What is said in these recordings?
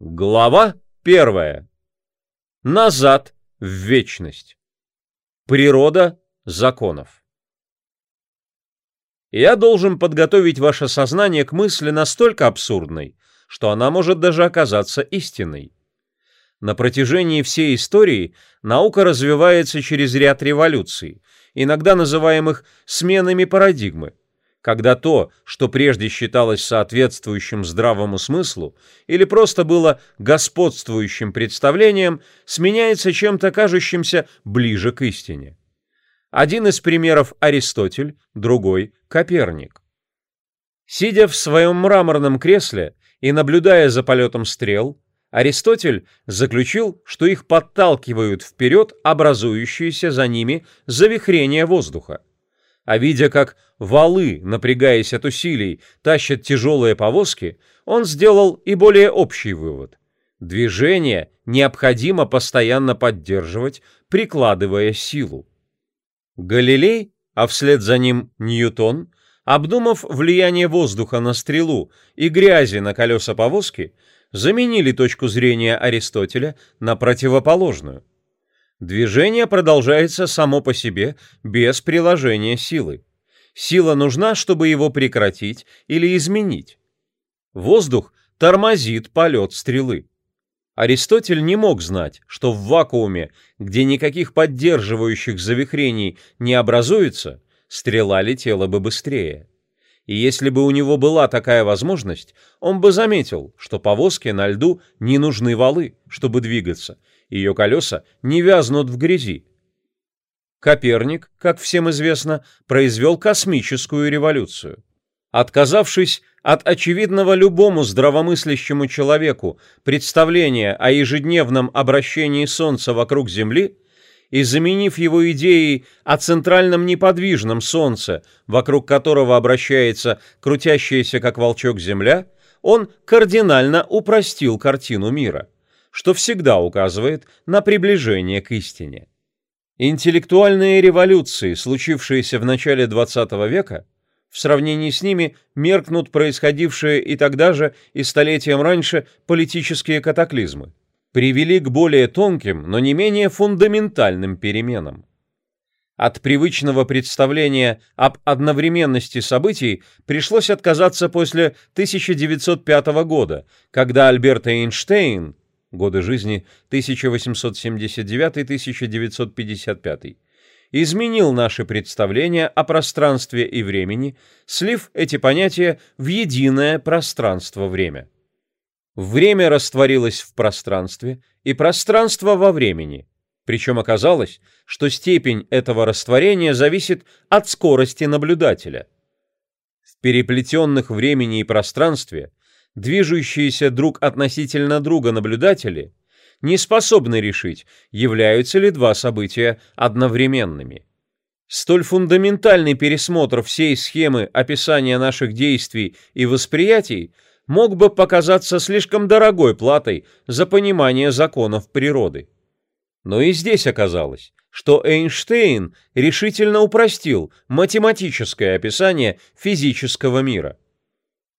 Глава первая. Назад в вечность. Природа законов. Я должен подготовить ваше сознание к мысли настолько абсурдной, что она может даже оказаться истинной. На протяжении всей истории наука развивается через ряд революций, иногда называемых сменами парадигмы, когда то, что прежде считалось соответствующим здравому смыслу или просто было господствующим представлением, сменяется чем-то кажущимся ближе к истине. Один из примеров Аристотель, другой – Коперник. Сидя в своем мраморном кресле и наблюдая за полетом стрел, Аристотель заключил, что их подталкивают вперед образующиеся за ними завихрения воздуха а видя, как валы, напрягаясь от усилий, тащат тяжелые повозки, он сделал и более общий вывод. Движение необходимо постоянно поддерживать, прикладывая силу. Галилей, а вслед за ним Ньютон, обдумав влияние воздуха на стрелу и грязи на колеса повозки, заменили точку зрения Аристотеля на противоположную – Движение продолжается само по себе, без приложения силы. Сила нужна, чтобы его прекратить или изменить. Воздух тормозит полет стрелы. Аристотель не мог знать, что в вакууме, где никаких поддерживающих завихрений не образуется, стрела летела бы быстрее. И если бы у него была такая возможность, он бы заметил, что повозке на льду не нужны валы, чтобы двигаться, ее колеса не вязнут в грязи. Коперник, как всем известно, произвел космическую революцию. Отказавшись от очевидного любому здравомыслящему человеку представления о ежедневном обращении Солнца вокруг Земли и заменив его идеей о центральном неподвижном Солнце, вокруг которого обращается крутящаяся как волчок Земля, он кардинально упростил картину мира что всегда указывает на приближение к истине. Интеллектуальные революции, случившиеся в начале XX века, в сравнении с ними меркнут происходившие и тогда же, и столетием раньше политические катаклизмы, привели к более тонким, но не менее фундаментальным переменам. От привычного представления об одновременности событий пришлось отказаться после 1905 года, когда Альберт Эйнштейн годы жизни 1879-1955, изменил наши представления о пространстве и времени, слив эти понятия в единое пространство-время. Время растворилось в пространстве, и пространство во времени, причем оказалось, что степень этого растворения зависит от скорости наблюдателя. В переплетенных времени и пространстве – движущиеся друг относительно друга наблюдатели не способны решить, являются ли два события одновременными. Столь фундаментальный пересмотр всей схемы описания наших действий и восприятий мог бы показаться слишком дорогой платой за понимание законов природы. Но и здесь оказалось, что Эйнштейн решительно упростил математическое описание физического мира –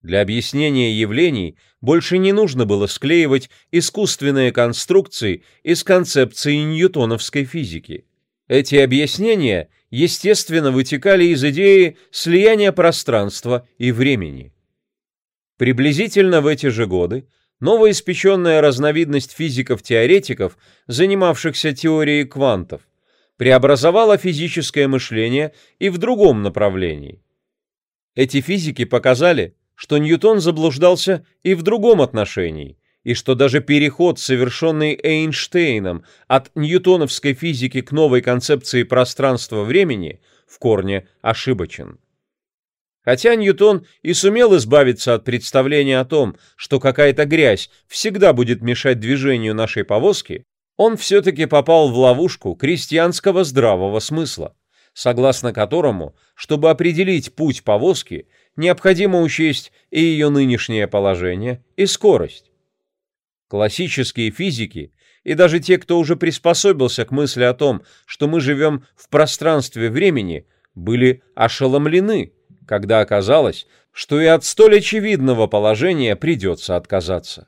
для объяснения явлений больше не нужно было склеивать искусственные конструкции из концепции ньютоновской физики. Эти объяснения, естественно, вытекали из идеи слияния пространства и времени. Приблизительно в эти же годы новоиспеченная разновидность физиков-теоретиков, занимавшихся теорией квантов, преобразовала физическое мышление и в другом направлении. Эти физики показали, что Ньютон заблуждался и в другом отношении, и что даже переход, совершенный Эйнштейном от ньютоновской физики к новой концепции пространства-времени, в корне ошибочен. Хотя Ньютон и сумел избавиться от представления о том, что какая-то грязь всегда будет мешать движению нашей повозки, он все-таки попал в ловушку крестьянского здравого смысла, согласно которому, чтобы определить путь повозки, необходимо учесть и ее нынешнее положение, и скорость. Классические физики и даже те, кто уже приспособился к мысли о том, что мы живем в пространстве времени, были ошеломлены, когда оказалось, что и от столь очевидного положения придется отказаться.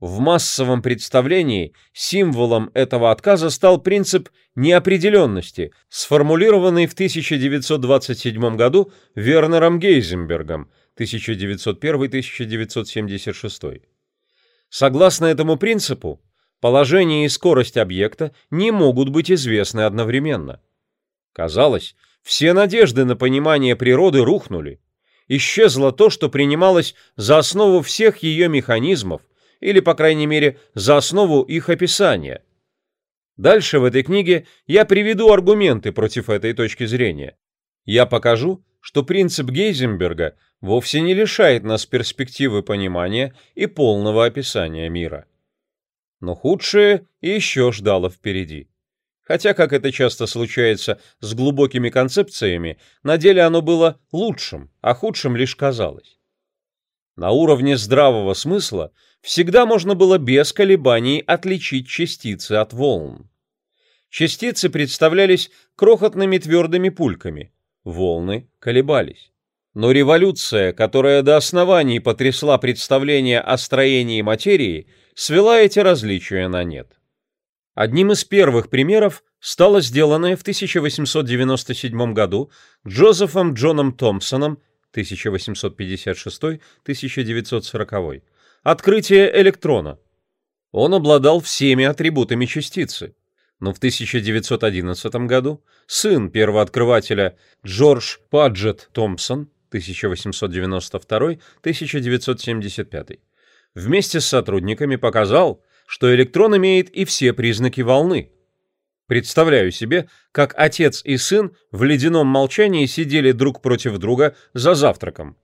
В массовом представлении символом этого отказа стал принцип неопределенности, сформулированный в 1927 году Вернером Гейзенбергом 1901-1976. Согласно этому принципу, положение и скорость объекта не могут быть известны одновременно. Казалось, все надежды на понимание природы рухнули. Исчезло то, что принималось за основу всех ее механизмов, или, по крайней мере, за основу их описания. Дальше в этой книге я приведу аргументы против этой точки зрения. Я покажу, что принцип Гейзенберга вовсе не лишает нас перспективы понимания и полного описания мира. Но худшее еще ждало впереди. Хотя, как это часто случается с глубокими концепциями, на деле оно было лучшим, а худшим лишь казалось. На уровне здравого смысла всегда можно было без колебаний отличить частицы от волн. Частицы представлялись крохотными твердыми пульками, волны колебались. Но революция, которая до оснований потрясла представление о строении материи, свела эти различия на нет. Одним из первых примеров стало сделанное в 1897 году Джозефом Джоном Томпсоном 1856-1940 открытие электрона. Он обладал всеми атрибутами частицы. Но в 1911 году сын первооткрывателя Джордж Паджет Томпсон 1892-1975 вместе с сотрудниками показал, что электрон имеет и все признаки волны. Представляю себе, как отец и сын в ледяном молчании сидели друг против друга за завтраком.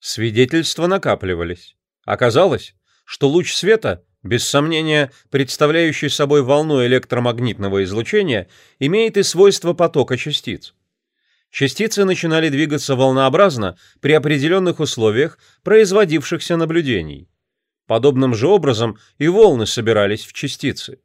Свидетельства накапливались. Оказалось, что луч света, без сомнения представляющий собой волну электромагнитного излучения, имеет и свойства потока частиц. Частицы начинали двигаться волнообразно при определенных условиях производившихся наблюдений. Подобным же образом и волны собирались в частицы.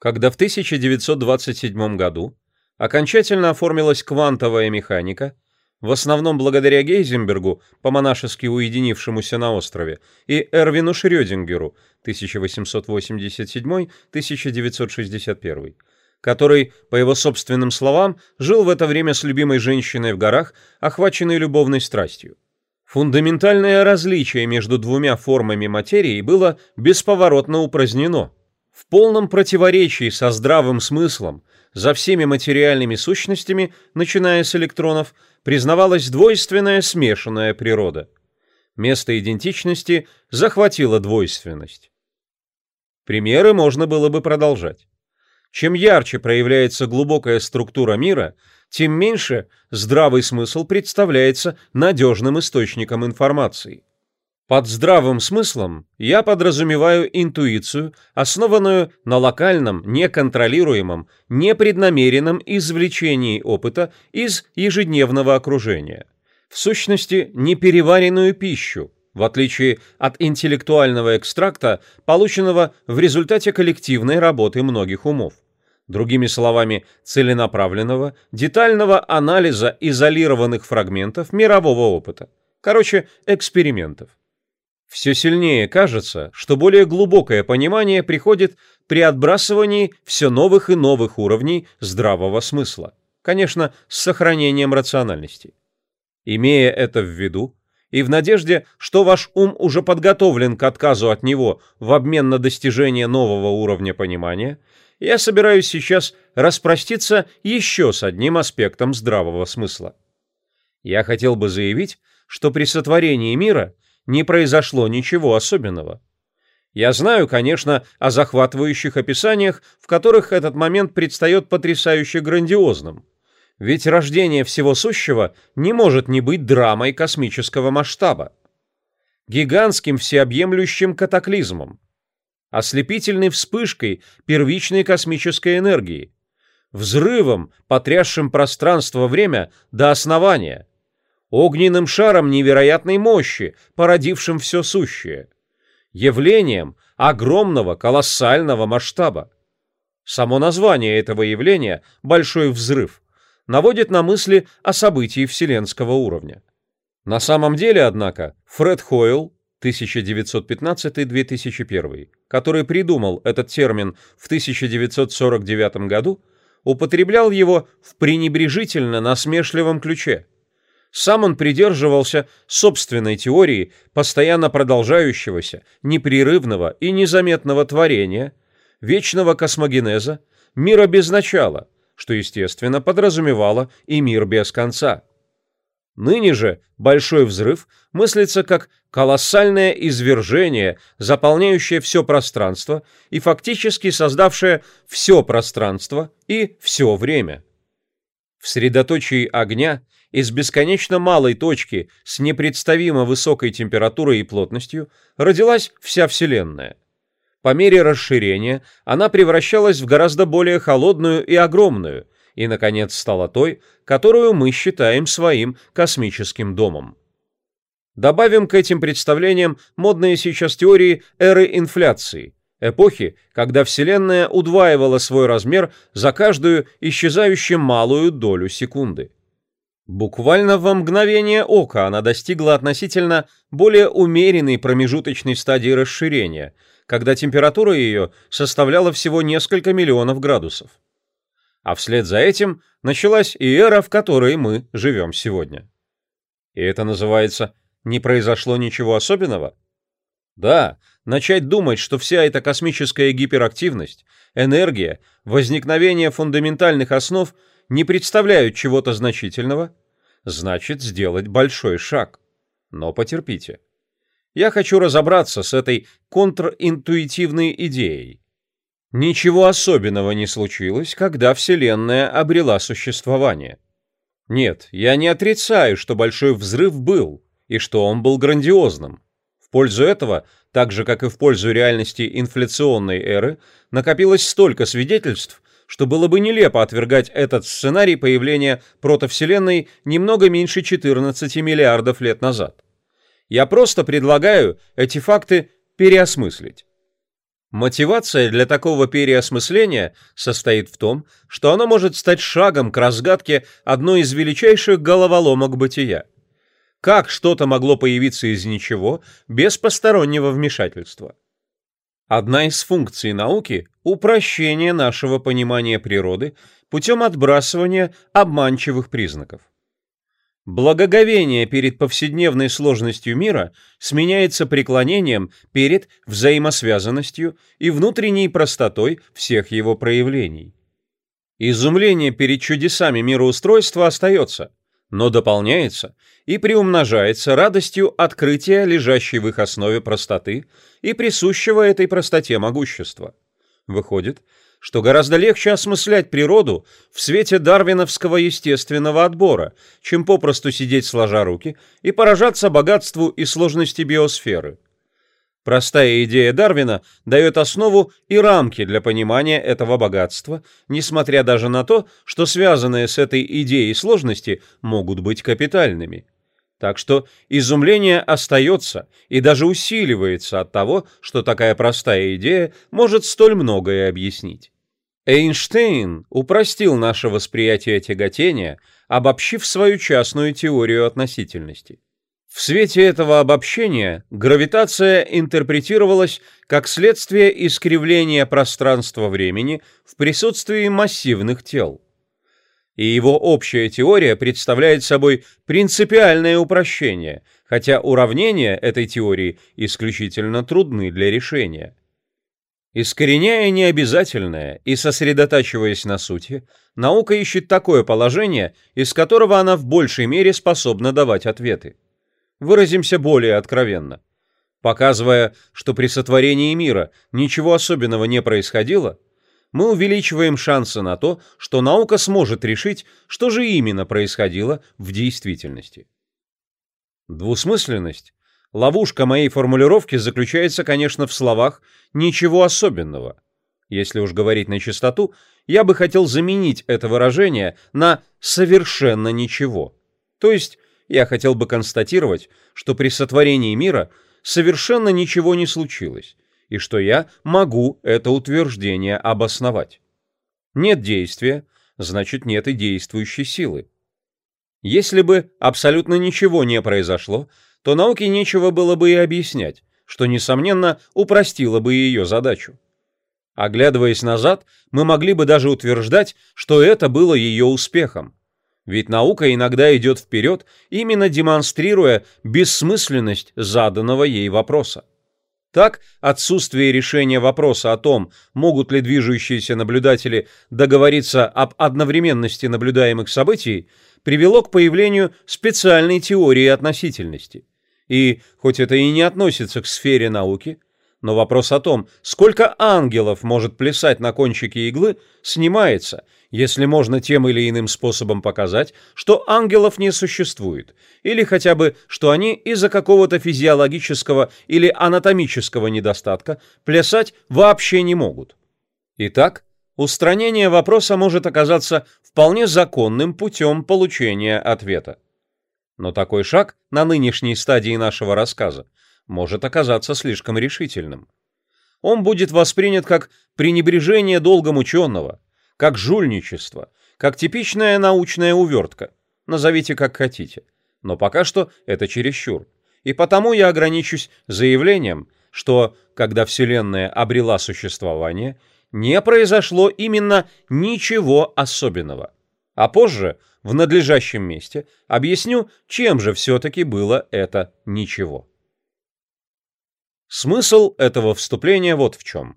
Когда в 1927 году окончательно оформилась квантовая механика, в основном благодаря Гейзенбергу, по-монашески уединившемуся на острове, и Эрвину Шрёдингеру 1887-1961, который, по его собственным словам, жил в это время с любимой женщиной в горах, охваченной любовной страстью. Фундаментальное различие между двумя формами материи было бесповоротно упразднено. В полном противоречии со здравым смыслом за всеми материальными сущностями, начиная с электронов, признавалась двойственная смешанная природа. Место идентичности захватило двойственность. Примеры можно было бы продолжать. Чем ярче проявляется глубокая структура мира, тем меньше здравый смысл представляется надежным источником информации. Под здравым смыслом я подразумеваю интуицию, основанную на локальном, неконтролируемом, непреднамеренном извлечении опыта из ежедневного окружения. В сущности, непереваренную пищу, в отличие от интеллектуального экстракта, полученного в результате коллективной работы многих умов. Другими словами, целенаправленного, детального анализа изолированных фрагментов мирового опыта. Короче, экспериментов. Все сильнее кажется, что более глубокое понимание приходит при отбрасывании все новых и новых уровней здравого смысла, конечно, с сохранением рациональности. Имея это в виду, и в надежде, что ваш ум уже подготовлен к отказу от него в обмен на достижение нового уровня понимания, я собираюсь сейчас распроститься еще с одним аспектом здравого смысла. Я хотел бы заявить, что при сотворении мира не произошло ничего особенного. Я знаю, конечно, о захватывающих описаниях, в которых этот момент предстает потрясающе грандиозным. Ведь рождение всего сущего не может не быть драмой космического масштаба. Гигантским всеобъемлющим катаклизмом. Ослепительной вспышкой первичной космической энергии. Взрывом, потрясшим пространство-время до основания – огненным шаром невероятной мощи, породившим все сущее, явлением огромного колоссального масштаба. Само название этого явления «большой взрыв» наводит на мысли о событии вселенского уровня. На самом деле, однако, Фред Хойл 1915-2001, который придумал этот термин в 1949 году, употреблял его в пренебрежительно насмешливом ключе. Сам он придерживался собственной теории постоянно продолжающегося, непрерывного и незаметного творения, вечного космогенеза, мира без начала, что, естественно, подразумевало и мир без конца. Ныне же большой взрыв мыслится как колоссальное извержение, заполняющее все пространство и фактически создавшее все пространство и все время. В средоточии огня из бесконечно малой точки с непредставимо высокой температурой и плотностью родилась вся Вселенная. По мере расширения она превращалась в гораздо более холодную и огромную – и, наконец, стала той, которую мы считаем своим космическим домом. Добавим к этим представлениям модные сейчас теории эры инфляции, эпохи, когда Вселенная удваивала свой размер за каждую исчезающую малую долю секунды. Буквально во мгновение ока она достигла относительно более умеренной промежуточной стадии расширения, когда температура ее составляла всего несколько миллионов градусов а вслед за этим началась и эра, в которой мы живем сегодня. И это называется «не произошло ничего особенного»? Да, начать думать, что вся эта космическая гиперактивность, энергия, возникновение фундаментальных основ не представляют чего-то значительного, значит сделать большой шаг. Но потерпите. Я хочу разобраться с этой контринтуитивной идеей, Ничего особенного не случилось, когда Вселенная обрела существование. Нет, я не отрицаю, что Большой Взрыв был, и что он был грандиозным. В пользу этого, так же как и в пользу реальности инфляционной эры, накопилось столько свидетельств, что было бы нелепо отвергать этот сценарий появления протовселенной немного меньше 14 миллиардов лет назад. Я просто предлагаю эти факты переосмыслить. Мотивация для такого переосмысления состоит в том, что оно может стать шагом к разгадке одной из величайших головоломок бытия. Как что-то могло появиться из ничего без постороннего вмешательства? Одна из функций науки – упрощение нашего понимания природы путем отбрасывания обманчивых признаков. Благоговение перед повседневной сложностью мира сменяется преклонением перед взаимосвязанностью и внутренней простотой всех его проявлений. Изумление перед чудесами мироустройства остается, но дополняется и приумножается радостью открытия лежащей в их основе простоты и присущего этой простоте могущества. Выходит, что гораздо легче осмыслять природу в свете дарвиновского естественного отбора, чем попросту сидеть сложа руки и поражаться богатству и сложности биосферы. Простая идея Дарвина дает основу и рамки для понимания этого богатства, несмотря даже на то, что связанные с этой идеей сложности могут быть капитальными. Так что изумление остается и даже усиливается от того, что такая простая идея может столь многое объяснить. Эйнштейн упростил наше восприятие тяготения, обобщив свою частную теорию относительности. В свете этого обобщения гравитация интерпретировалась как следствие искривления пространства-времени в присутствии массивных тел и его общая теория представляет собой принципиальное упрощение, хотя уравнения этой теории исключительно трудны для решения. Искореняя необязательное и сосредотачиваясь на сути, наука ищет такое положение, из которого она в большей мере способна давать ответы. Выразимся более откровенно. Показывая, что при сотворении мира ничего особенного не происходило, мы увеличиваем шансы на то, что наука сможет решить, что же именно происходило в действительности. Двусмысленность, ловушка моей формулировки заключается, конечно, в словах «ничего особенного». Если уж говорить на чистоту, я бы хотел заменить это выражение на «совершенно ничего». То есть я хотел бы констатировать, что при сотворении мира совершенно ничего не случилось, и что я могу это утверждение обосновать. Нет действия, значит нет и действующей силы. Если бы абсолютно ничего не произошло, то науке нечего было бы и объяснять, что, несомненно, упростило бы ее задачу. Оглядываясь назад, мы могли бы даже утверждать, что это было ее успехом. Ведь наука иногда идет вперед, именно демонстрируя бессмысленность заданного ей вопроса. Так, отсутствие решения вопроса о том, могут ли движущиеся наблюдатели договориться об одновременности наблюдаемых событий, привело к появлению специальной теории относительности. И, хоть это и не относится к сфере науки, но вопрос о том, сколько ангелов может плясать на кончике иглы, снимается, если можно тем или иным способом показать, что ангелов не существует, или хотя бы, что они из-за какого-то физиологического или анатомического недостатка плясать вообще не могут. Итак, устранение вопроса может оказаться вполне законным путем получения ответа. Но такой шаг на нынешней стадии нашего рассказа может оказаться слишком решительным. Он будет воспринят как пренебрежение долгом ученого, как жульничество, как типичная научная увертка. Назовите как хотите. Но пока что это чересчур. И потому я ограничусь заявлением, что, когда Вселенная обрела существование, не произошло именно ничего особенного. А позже, в надлежащем месте, объясню, чем же все-таки было это ничего. Смысл этого вступления вот в чем.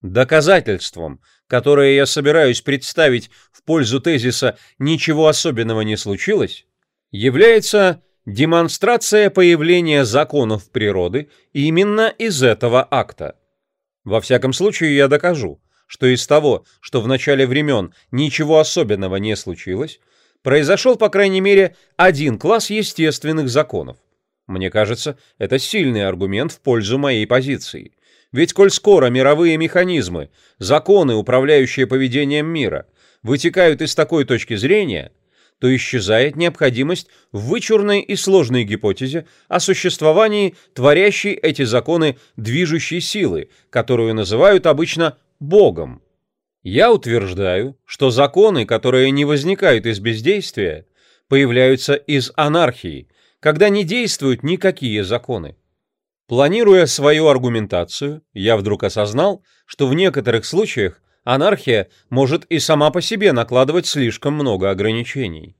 Доказательством, которое я собираюсь представить в пользу тезиса «ничего особенного не случилось», является демонстрация появления законов природы именно из этого акта. Во всяком случае, я докажу, что из того, что в начале времен ничего особенного не случилось, произошел, по крайней мере, один класс естественных законов – мне кажется, это сильный аргумент в пользу моей позиции. Ведь коль скоро мировые механизмы, законы, управляющие поведением мира, вытекают из такой точки зрения, то исчезает необходимость в вычурной и сложной гипотезе о существовании творящей эти законы движущей силы, которую называют обычно Богом. Я утверждаю, что законы, которые не возникают из бездействия, появляются из анархии, когда не действуют никакие законы. Планируя свою аргументацию, я вдруг осознал, что в некоторых случаях анархия может и сама по себе накладывать слишком много ограничений.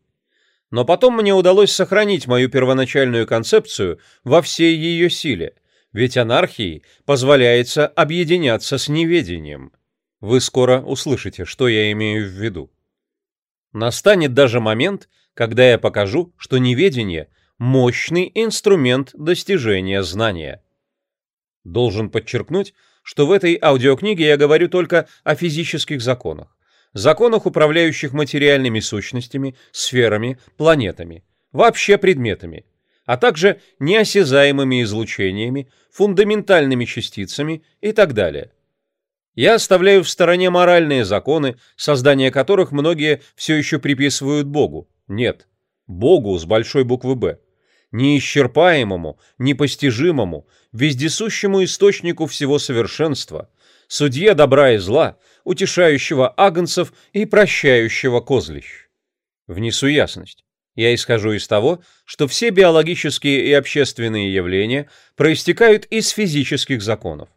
Но потом мне удалось сохранить мою первоначальную концепцию во всей ее силе, ведь анархии позволяется объединяться с неведением. Вы скоро услышите, что я имею в виду. Настанет даже момент, когда я покажу, что неведение – мощный инструмент достижения знания. Должен подчеркнуть, что в этой аудиокниге я говорю только о физических законах, законах, управляющих материальными сущностями, сферами, планетами, вообще предметами, а также неосязаемыми излучениями, фундаментальными частицами и так далее. Я оставляю в стороне моральные законы, создание которых многие все еще приписывают Богу. Нет, Богу с большой буквы «Б» неисчерпаемому, непостижимому, вездесущему источнику всего совершенства, судье добра и зла, утешающего агнцев и прощающего козлищ. Внесу ясность. Я исхожу из того, что все биологические и общественные явления проистекают из физических законов.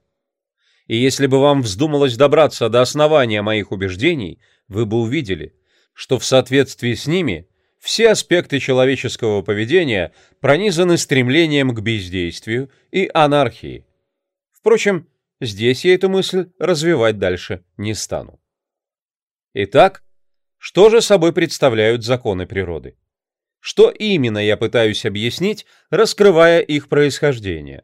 И если бы вам вздумалось добраться до основания моих убеждений, вы бы увидели, что в соответствии с ними все аспекты человеческого поведения пронизаны стремлением к бездействию и анархии. Впрочем, здесь я эту мысль развивать дальше не стану. Итак, что же собой представляют законы природы? Что именно я пытаюсь объяснить, раскрывая их происхождение?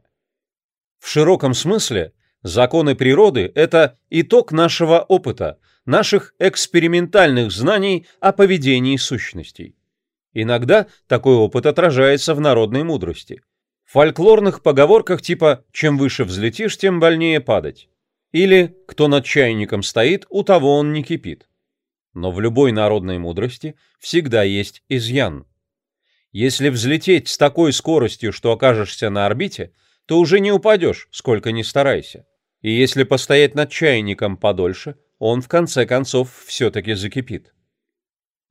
В широком смысле законы природы – это итог нашего опыта, наших экспериментальных знаний о поведении сущностей. Иногда такой опыт отражается в народной мудрости. В фольклорных поговорках типа «чем выше взлетишь, тем больнее падать» или «кто над чайником стоит, у того он не кипит». Но в любой народной мудрости всегда есть изъян. Если взлететь с такой скоростью, что окажешься на орбите, то уже не упадешь, сколько ни старайся. И если постоять над чайником подольше, он в конце концов все-таки закипит.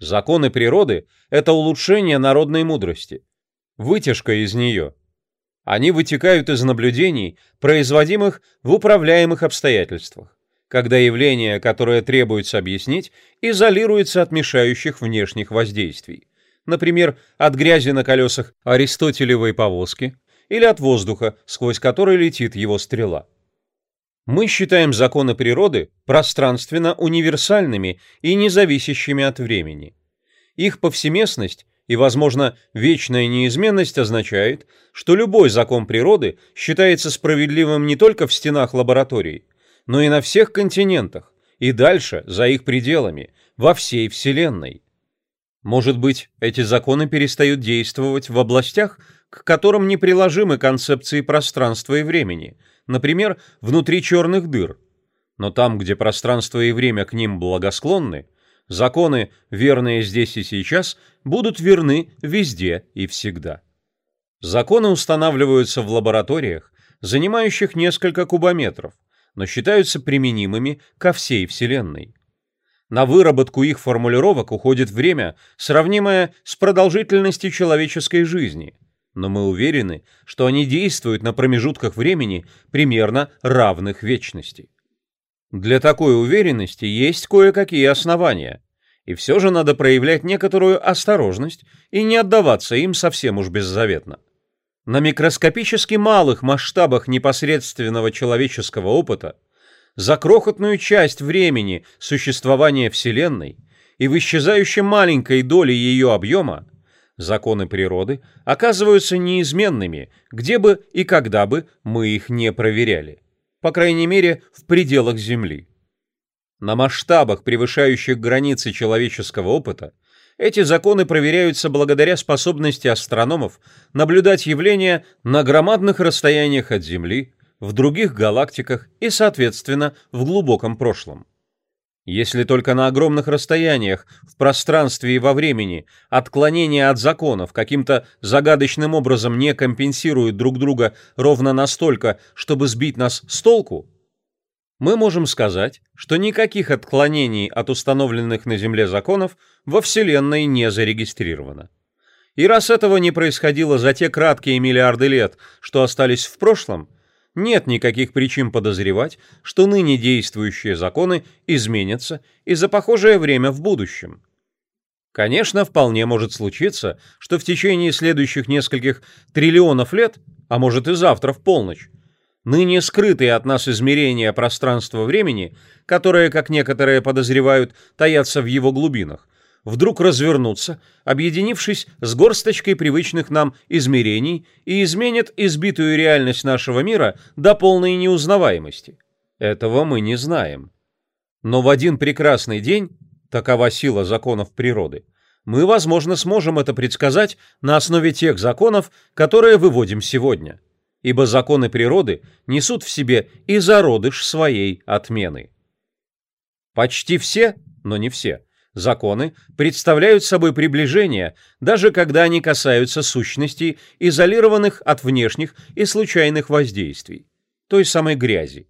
Законы природы – это улучшение народной мудрости. вытяжка из нее. Они вытекают из наблюдений, производимых в управляемых обстоятельствах, когда явление, которое требуется объяснить, изолируется от мешающих внешних воздействий, например, от грязи на колесах аристотелевой повозки или от воздуха, сквозь который летит его стрела. Мы считаем законы природы пространственно универсальными и независящими от времени. Их повсеместность и, возможно, вечная неизменность означает, что любой закон природы считается справедливым не только в стенах лабораторий, но и на всех континентах, и дальше, за их пределами, во всей Вселенной. Может быть, эти законы перестают действовать в областях, к которым неприложимы концепции пространства и времени, например, внутри черных дыр. Но там, где пространство и время к ним благосклонны, законы, верные здесь и сейчас, будут верны везде и всегда. Законы устанавливаются в лабораториях, занимающих несколько кубометров, но считаются применимыми ко всей Вселенной. На выработку их формулировок уходит время, сравнимое с продолжительностью человеческой жизни, но мы уверены, что они действуют на промежутках времени примерно равных вечности. Для такой уверенности есть кое-какие основания, и все же надо проявлять некоторую осторожность и не отдаваться им совсем уж беззаветно. На микроскопически малых масштабах непосредственного человеческого опыта за крохотную часть времени существования Вселенной и в исчезающе маленькой доле ее объема законы природы оказываются неизменными, где бы и когда бы мы их не проверяли, по крайней мере в пределах Земли. На масштабах, превышающих границы человеческого опыта, эти законы проверяются благодаря способности астрономов наблюдать явления на громадных расстояниях от Земли, в других галактиках и, соответственно, в глубоком прошлом. Если только на огромных расстояниях, в пространстве и во времени, отклонения от законов каким-то загадочным образом не компенсируют друг друга ровно настолько, чтобы сбить нас с толку, мы можем сказать, что никаких отклонений от установленных на Земле законов во Вселенной не зарегистрировано. И раз этого не происходило за те краткие миллиарды лет, что остались в прошлом, нет никаких причин подозревать, что ныне действующие законы изменятся и за похожее время в будущем. Конечно, вполне может случиться, что в течение следующих нескольких триллионов лет, а может и завтра в полночь, ныне скрытые от нас измерения пространства-времени, которые, как некоторые подозревают, таятся в его глубинах, вдруг развернутся, объединившись с горсточкой привычных нам измерений и изменят избитую реальность нашего мира до полной неузнаваемости. Этого мы не знаем. Но в один прекрасный день, такова сила законов природы, мы, возможно, сможем это предсказать на основе тех законов, которые выводим сегодня ибо законы природы несут в себе и зародыш своей отмены. Почти все, но не все, законы представляют собой приближение, даже когда они касаются сущностей, изолированных от внешних и случайных воздействий, той самой грязи.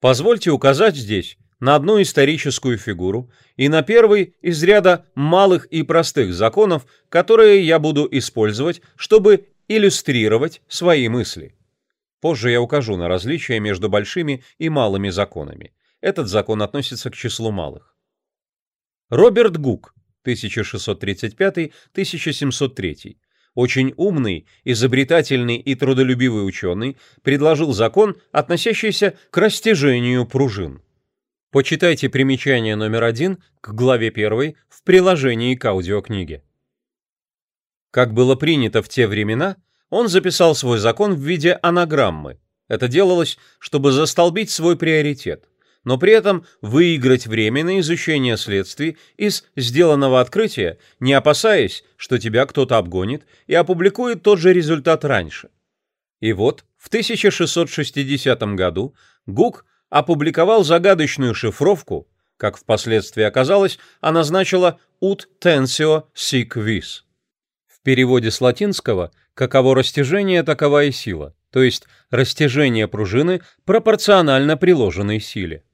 Позвольте указать здесь на одну историческую фигуру и на первый из ряда малых и простых законов, которые я буду использовать, чтобы иллюстрировать свои мысли. Позже я укажу на различия между большими и малыми законами. Этот закон относится к числу малых. Роберт Гук, 1635-1703, очень умный, изобретательный и трудолюбивый ученый, предложил закон, относящийся к растяжению пружин. Почитайте примечание номер один к главе первой в приложении к аудиокниге. Как было принято в те времена, он записал свой закон в виде анаграммы. Это делалось, чтобы застолбить свой приоритет, но при этом выиграть время на изучение следствий из сделанного открытия, не опасаясь, что тебя кто-то обгонит и опубликует тот же результат раньше. И вот в 1660 году Гук опубликовал загадочную шифровку, как впоследствии оказалось, она значила «ut tensio sic vis». В переводе с латинского каково растяжение, такова и сила, то есть растяжение пружины пропорционально приложенной силе.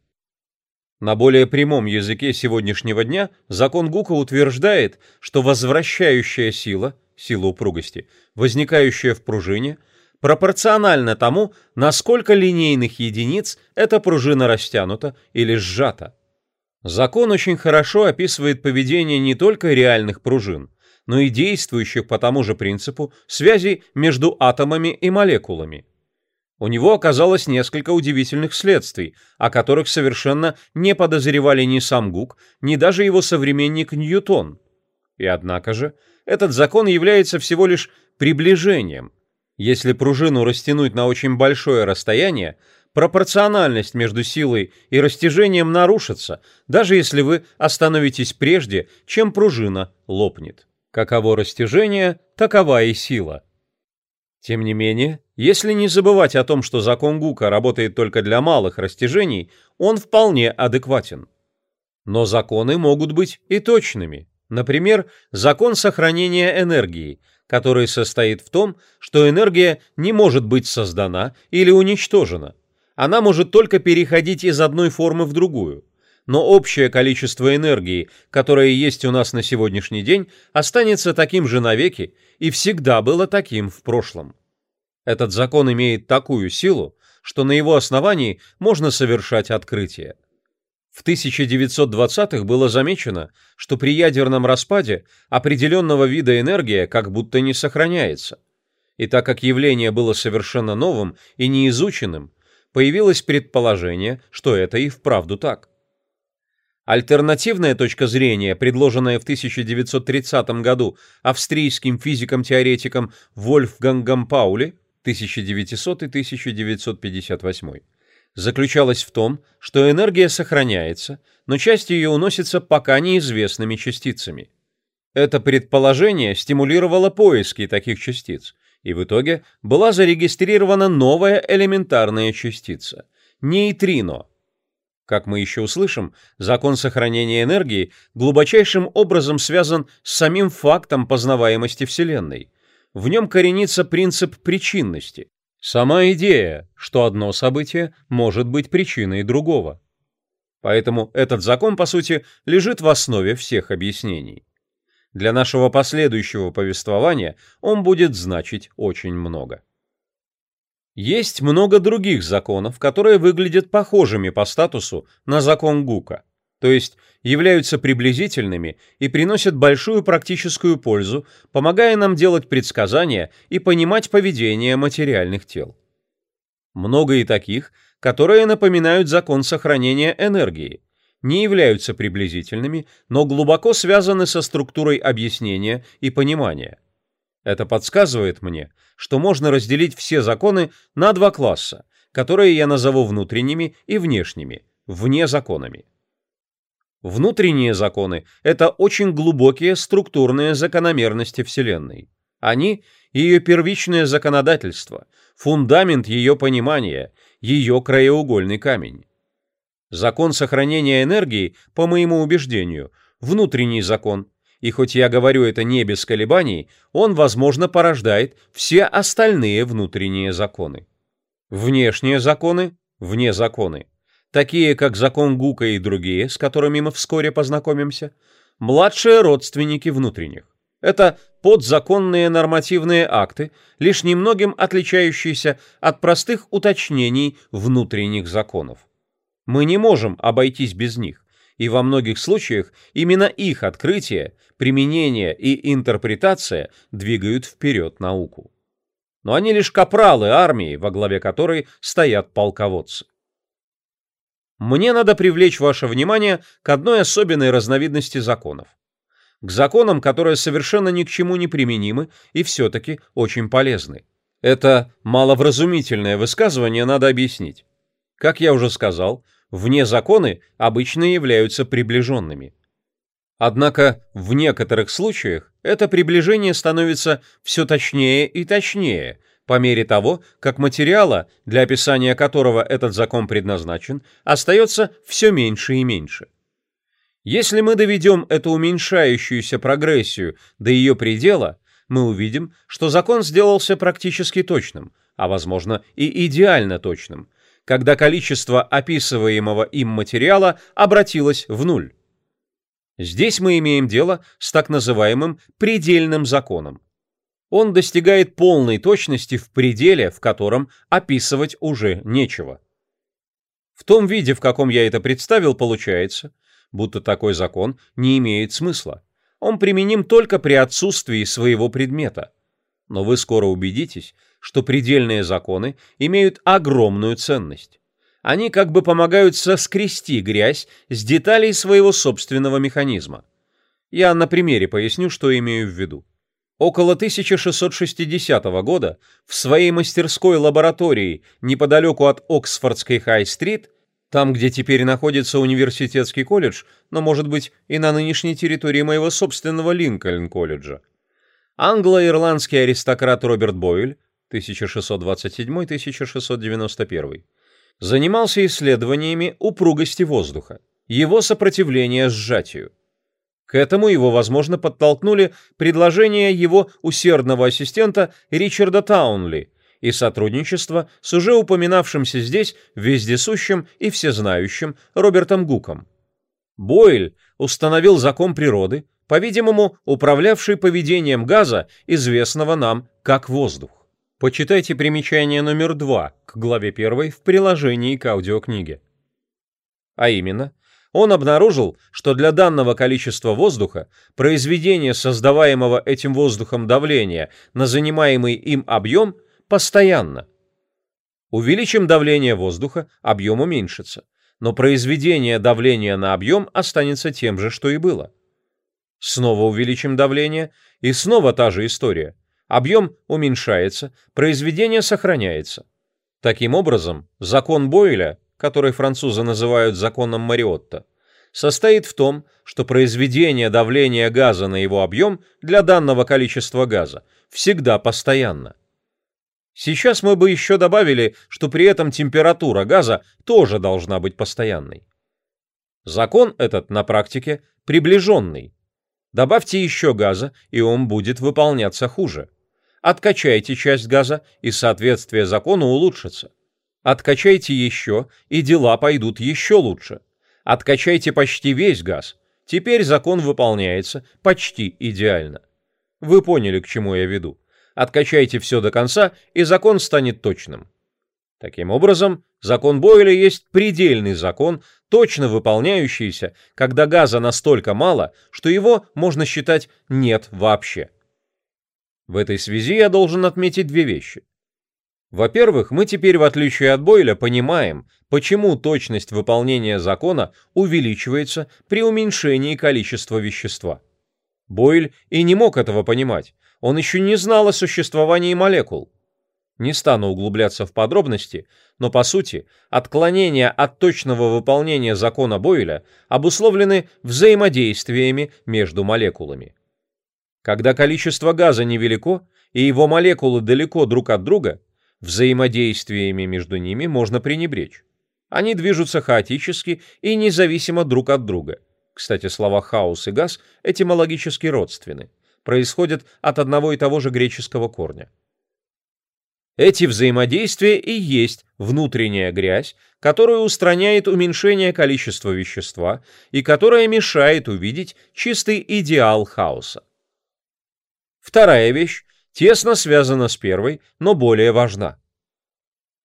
На более прямом языке сегодняшнего дня закон Гука утверждает, что возвращающая сила, сила упругости, возникающая в пружине, пропорциональна тому, на сколько линейных единиц эта пружина растянута или сжата. Закон очень хорошо описывает поведение не только реальных пружин, но и действующих по тому же принципу связей между атомами и молекулами. У него оказалось несколько удивительных следствий, о которых совершенно не подозревали ни сам Гук, ни даже его современник Ньютон. И однако же, этот закон является всего лишь приближением. Если пружину растянуть на очень большое расстояние, пропорциональность между силой и растяжением нарушится, даже если вы остановитесь прежде, чем пружина лопнет. Каково растяжение, такова и сила. Тем не менее, если не забывать о том, что закон Гука работает только для малых растяжений, он вполне адекватен. Но законы могут быть и точными. Например, закон сохранения энергии, который состоит в том, что энергия не может быть создана или уничтожена. Она может только переходить из одной формы в другую. Но общее количество энергии, которое есть у нас на сегодняшний день, останется таким же навеки и всегда было таким в прошлом. Этот закон имеет такую силу, что на его основании можно совершать открытия. В 1920-х было замечено, что при ядерном распаде определенного вида энергия как будто не сохраняется. И так как явление было совершенно новым и неизученным, появилось предположение, что это и вправду так. Альтернативная точка зрения, предложенная в 1930 году австрийским физиком-теоретиком Вольфгангом Паули 1900-1958, заключалась в том, что энергия сохраняется, но часть ее уносится пока неизвестными частицами. Это предположение стимулировало поиски таких частиц, и в итоге была зарегистрирована новая элементарная частица – нейтрино – как мы еще услышим, закон сохранения энергии глубочайшим образом связан с самим фактом познаваемости Вселенной. В нем коренится принцип причинности. Сама идея, что одно событие может быть причиной другого. Поэтому этот закон, по сути, лежит в основе всех объяснений. Для нашего последующего повествования он будет значить очень много. Есть много других законов, которые выглядят похожими по статусу на закон Гука, то есть являются приблизительными и приносят большую практическую пользу, помогая нам делать предсказания и понимать поведение материальных тел. Много и таких, которые напоминают закон сохранения энергии, не являются приблизительными, но глубоко связаны со структурой объяснения и понимания – это подсказывает мне, что можно разделить все законы на два класса, которые я назову внутренними и внешними, вне законами. Внутренние законы – это очень глубокие структурные закономерности Вселенной. Они – ее первичное законодательство, фундамент ее понимания, ее краеугольный камень. Закон сохранения энергии, по моему убеждению, внутренний закон – и хоть я говорю это не без колебаний, он, возможно, порождает все остальные внутренние законы. Внешние законы – вне законы. Такие, как закон Гука и другие, с которыми мы вскоре познакомимся, младшие родственники внутренних. Это подзаконные нормативные акты, лишь немногим отличающиеся от простых уточнений внутренних законов. Мы не можем обойтись без них, и во многих случаях именно их открытие, применение и интерпретация двигают вперед науку. Но они лишь капралы армии, во главе которой стоят полководцы. Мне надо привлечь ваше внимание к одной особенной разновидности законов. К законам, которые совершенно ни к чему не применимы и все-таки очень полезны. Это маловразумительное высказывание надо объяснить. Как я уже сказал, вне законы обычно являются приближенными. Однако в некоторых случаях это приближение становится все точнее и точнее, по мере того, как материала, для описания которого этот закон предназначен, остается все меньше и меньше. Если мы доведем эту уменьшающуюся прогрессию до ее предела, мы увидим, что закон сделался практически точным, а возможно и идеально точным, когда количество описываемого им материала обратилось в нуль. Здесь мы имеем дело с так называемым предельным законом. Он достигает полной точности в пределе, в котором описывать уже нечего. В том виде, в каком я это представил, получается, будто такой закон не имеет смысла. Он применим только при отсутствии своего предмета. Но вы скоро убедитесь, что предельные законы имеют огромную ценность. Они как бы помогают соскрести грязь с деталей своего собственного механизма. Я на примере поясню, что имею в виду. Около 1660 года в своей мастерской лаборатории неподалеку от Оксфордской Хай-стрит, там, где теперь находится университетский колледж, но, может быть, и на нынешней территории моего собственного Линкольн-колледжа, англо-ирландский аристократ Роберт Бойль 1627-1691 занимался исследованиями упругости воздуха, его сопротивления сжатию. К этому его, возможно, подтолкнули предложения его усердного ассистента Ричарда Таунли и сотрудничество с уже упоминавшимся здесь вездесущим и всезнающим Робертом Гуком. Бойль установил закон природы, по-видимому, управлявший поведением газа, известного нам как воздух. Почитайте примечание номер 2 к главе 1 в приложении к аудиокниге. А именно, он обнаружил, что для данного количества воздуха произведение создаваемого этим воздухом давления на занимаемый им объем постоянно. Увеличим давление воздуха, объем уменьшится, но произведение давления на объем останется тем же, что и было. Снова увеличим давление, и снова та же история. Объем уменьшается, произведение сохраняется. Таким образом, закон Бойля который французы называют законом Мариотта, состоит в том, что произведение давления газа на его объем для данного количества газа всегда постоянно. Сейчас мы бы еще добавили, что при этом температура газа тоже должна быть постоянной. Закон этот на практике приближенный. Добавьте еще газа, и он будет выполняться хуже. Откачайте часть газа, и соответствие закону улучшится. Откачайте еще, и дела пойдут еще лучше. Откачайте почти весь газ. Теперь закон выполняется почти идеально. Вы поняли, к чему я веду. Откачайте все до конца, и закон станет точным. Таким образом, закон Бойля есть предельный закон, точно выполняющийся, когда газа настолько мало, что его можно считать нет вообще. В этой связи я должен отметить две вещи. Во-первых, мы теперь, в отличие от Бойля, понимаем, почему точность выполнения закона увеличивается при уменьшении количества вещества. Бойль и не мог этого понимать, он еще не знал о существовании молекул. Не стану углубляться в подробности, но по сути отклонения от точного выполнения закона Бойля обусловлены взаимодействиями между молекулами. Когда количество газа невелико и его молекулы далеко друг от друга, взаимодействиями между ними можно пренебречь. Они движутся хаотически и независимо друг от друга. Кстати, слова «хаос» и «газ» этимологически родственны, происходят от одного и того же греческого корня. Эти взаимодействия и есть внутренняя грязь, которая устраняет уменьшение количества вещества и которая мешает увидеть чистый идеал хаоса. Вторая вещь тесно связана с первой, но более важна.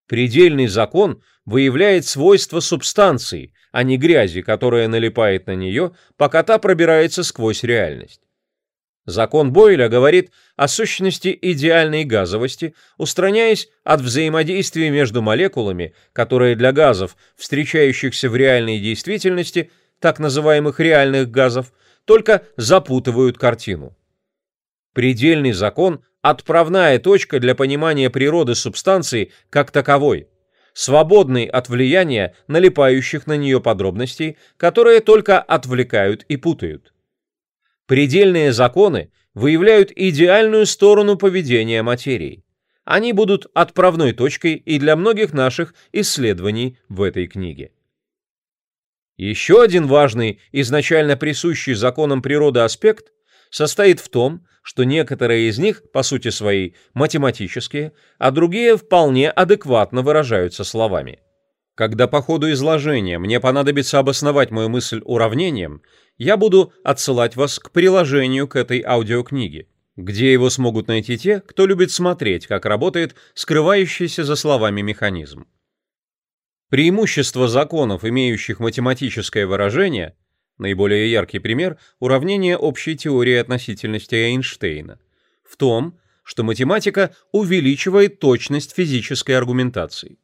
Предельный закон выявляет свойства субстанции, а не грязи, которая налипает на нее, пока та пробирается сквозь реальность. Закон Бойля говорит о сущности идеальной газовости, устраняясь от взаимодействия между молекулами, которые для газов, встречающихся в реальной действительности, так называемых реальных газов, только запутывают картину. Предельный закон отправная точка для понимания природы субстанции как таковой, свободный от влияния налипающих на нее подробностей, которые только отвлекают и путают. Предельные законы выявляют идеальную сторону поведения материи. Они будут отправной точкой и для многих наших исследований в этой книге. Еще один важный, изначально присущий законам природы аспект состоит в том, что некоторые из них, по сути своей, математические, а другие вполне адекватно выражаются словами. Когда по ходу изложения мне понадобится обосновать мою мысль уравнением, я буду отсылать вас к приложению к этой аудиокниге. где его смогут найти те, кто любит смотреть, как работает скрывающийся за словами механизм. Преимущество законов, имеющих математическое выражение, наиболее яркий пример – уравнение общей теории относительности Эйнштейна, в том, что математика увеличивает точность физической аргументации.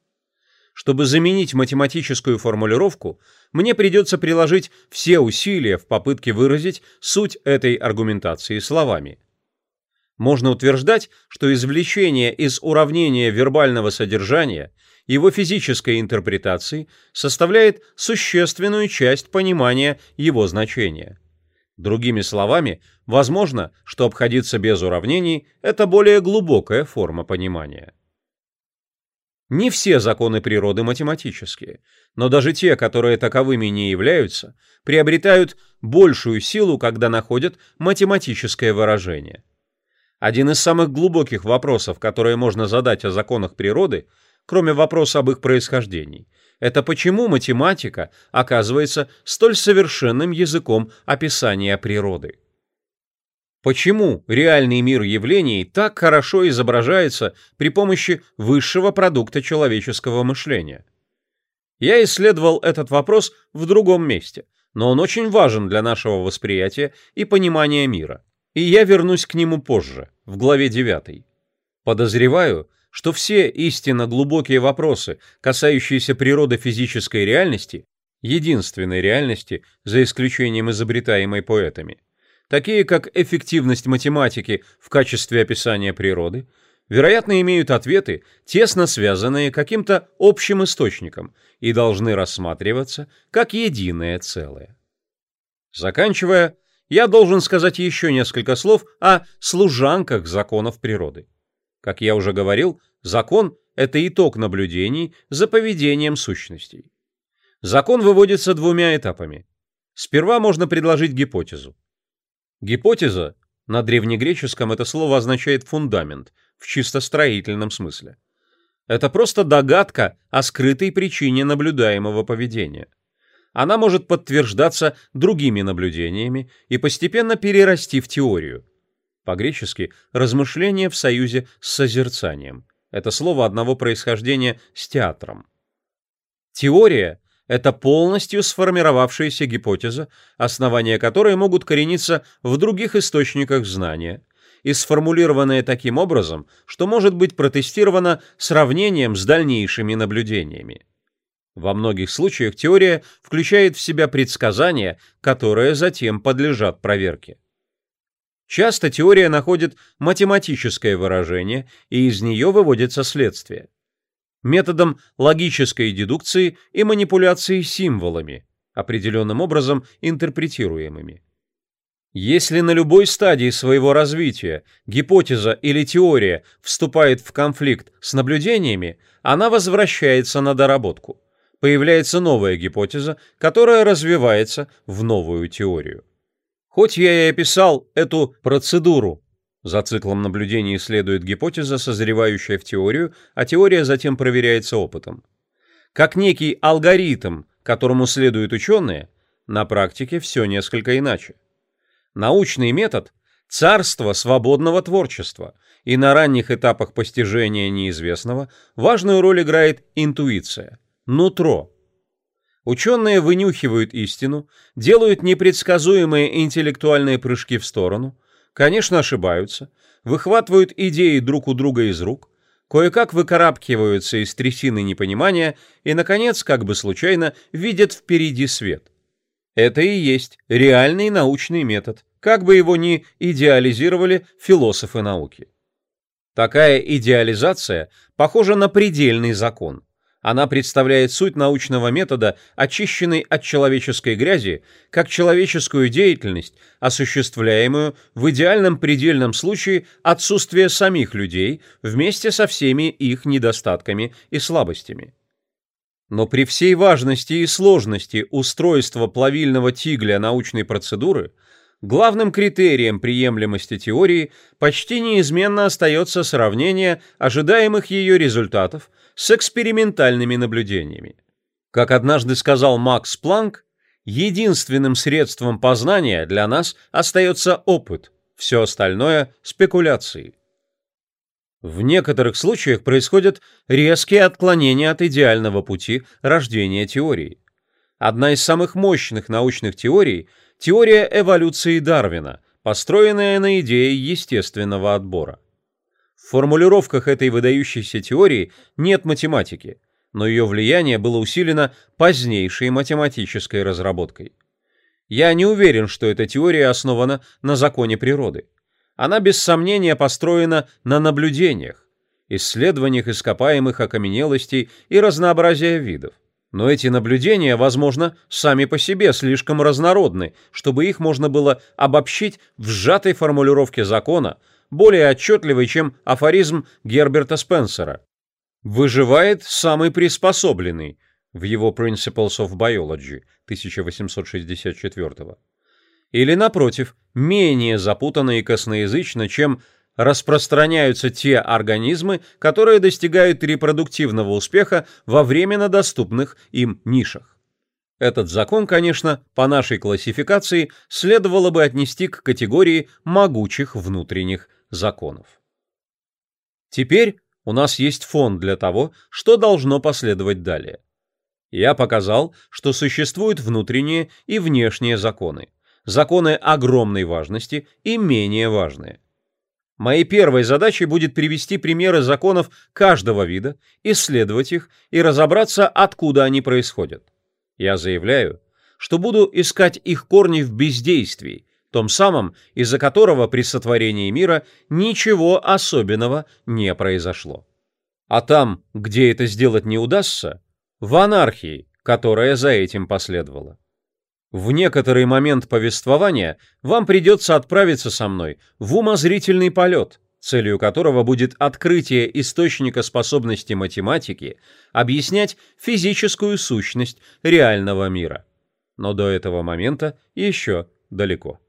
Чтобы заменить математическую формулировку, мне придется приложить все усилия в попытке выразить суть этой аргументации словами. Можно утверждать, что извлечение из уравнения вербального содержания его физической интерпретации составляет существенную часть понимания его значения. Другими словами, возможно, что обходиться без уравнений – это более глубокая форма понимания. Не все законы природы математические, но даже те, которые таковыми не являются, приобретают большую силу, когда находят математическое выражение. Один из самых глубоких вопросов, которые можно задать о законах природы, кроме вопроса об их происхождении, это почему математика оказывается столь совершенным языком описания природы. Почему реальный мир явлений так хорошо изображается при помощи высшего продукта человеческого мышления? Я исследовал этот вопрос в другом месте, но он очень важен для нашего восприятия и понимания мира. И я вернусь к нему позже, в главе 9. Подозреваю, что все истинно глубокие вопросы, касающиеся природы физической реальности, единственной реальности, за исключением изобретаемой поэтами – такие как эффективность математики в качестве описания природы, вероятно, имеют ответы, тесно связанные каким-то общим источником и должны рассматриваться как единое целое. Заканчивая, я должен сказать еще несколько слов о служанках законов природы. Как я уже говорил, закон – это итог наблюдений за поведением сущностей. Закон выводится двумя этапами. Сперва можно предложить гипотезу. Гипотеза на древнегреческом это слово означает фундамент в чисто строительном смысле. Это просто догадка о скрытой причине наблюдаемого поведения. Она может подтверждаться другими наблюдениями и постепенно перерасти в теорию. По-гречески «размышление в союзе с созерцанием». Это слово одного происхождения с театром. Теория это полностью сформировавшаяся гипотеза, основания которой могут корениться в других источниках знания, и сформулированная таким образом, что может быть протестирована сравнением с дальнейшими наблюдениями. Во многих случаях теория включает в себя предсказания, которые затем подлежат проверке. Часто теория находит математическое выражение, и из нее выводится следствие методом логической дедукции и манипуляции символами, определенным образом интерпретируемыми. Если на любой стадии своего развития гипотеза или теория вступает в конфликт с наблюдениями, она возвращается на доработку. Появляется новая гипотеза, которая развивается в новую теорию. Хоть я и описал эту процедуру за циклом наблюдений следует гипотеза, созревающая в теорию, а теория затем проверяется опытом. Как некий алгоритм, которому следуют ученые, на практике все несколько иначе. Научный метод – царство свободного творчества, и на ранних этапах постижения неизвестного важную роль играет интуиция, нутро. Ученые вынюхивают истину, делают непредсказуемые интеллектуальные прыжки в сторону – Конечно, ошибаются, выхватывают идеи друг у друга из рук, кое-как выкарабкиваются из трясины непонимания и, наконец, как бы случайно, видят впереди свет. Это и есть реальный научный метод, как бы его ни идеализировали философы науки. Такая идеализация похожа на предельный закон – она представляет суть научного метода, очищенной от человеческой грязи, как человеческую деятельность, осуществляемую в идеальном предельном случае отсутствие самих людей вместе со всеми их недостатками и слабостями. Но при всей важности и сложности устройства плавильного тигля научной процедуры – Главным критерием приемлемости теории почти неизменно остается сравнение ожидаемых ее результатов с экспериментальными наблюдениями. Как однажды сказал Макс Планк, единственным средством познания для нас остается опыт, Все остальное – спекуляции. В некоторых случаях происходят резкие отклонения от идеального пути рождения теории. Одна из самых мощных научных теорий – теория эволюции Дарвина, построенная на идее естественного отбора. В формулировках этой выдающейся теории нет математики, но ее влияние было усилено позднейшей математической разработкой. Я не уверен, что эта теория основана на законе природы. Она без сомнения построена на наблюдениях, исследованиях ископаемых окаменелостей и разнообразия видов. Но эти наблюдения, возможно, сами по себе слишком разнородны, чтобы их можно было обобщить в сжатой формулировке закона, более отчетливой, чем афоризм Герберта Спенсера. Выживает самый приспособленный в его Principles of Biology 1864 или, напротив, менее запутанно и косноязычно, чем распространяются те организмы, которые достигают репродуктивного успеха во временно доступных им нишах. Этот закон, конечно, по нашей классификации следовало бы отнести к категории могучих внутренних законов. Теперь у нас есть фон для того, что должно последовать далее. Я показал, что существуют внутренние и внешние законы, законы огромной важности и менее важные. Моей первой задачей будет привести примеры законов каждого вида, исследовать их и разобраться, откуда они происходят. Я заявляю, что буду искать их корни в бездействии, том самом, из-за которого при сотворении мира ничего особенного не произошло. А там, где это сделать не удастся, в анархии, которая за этим последовала. В некоторый момент повествования вам придется отправиться со мной в умозрительный полет, целью которого будет открытие источника способности математики объяснять физическую сущность реального мира. Но до этого момента еще далеко.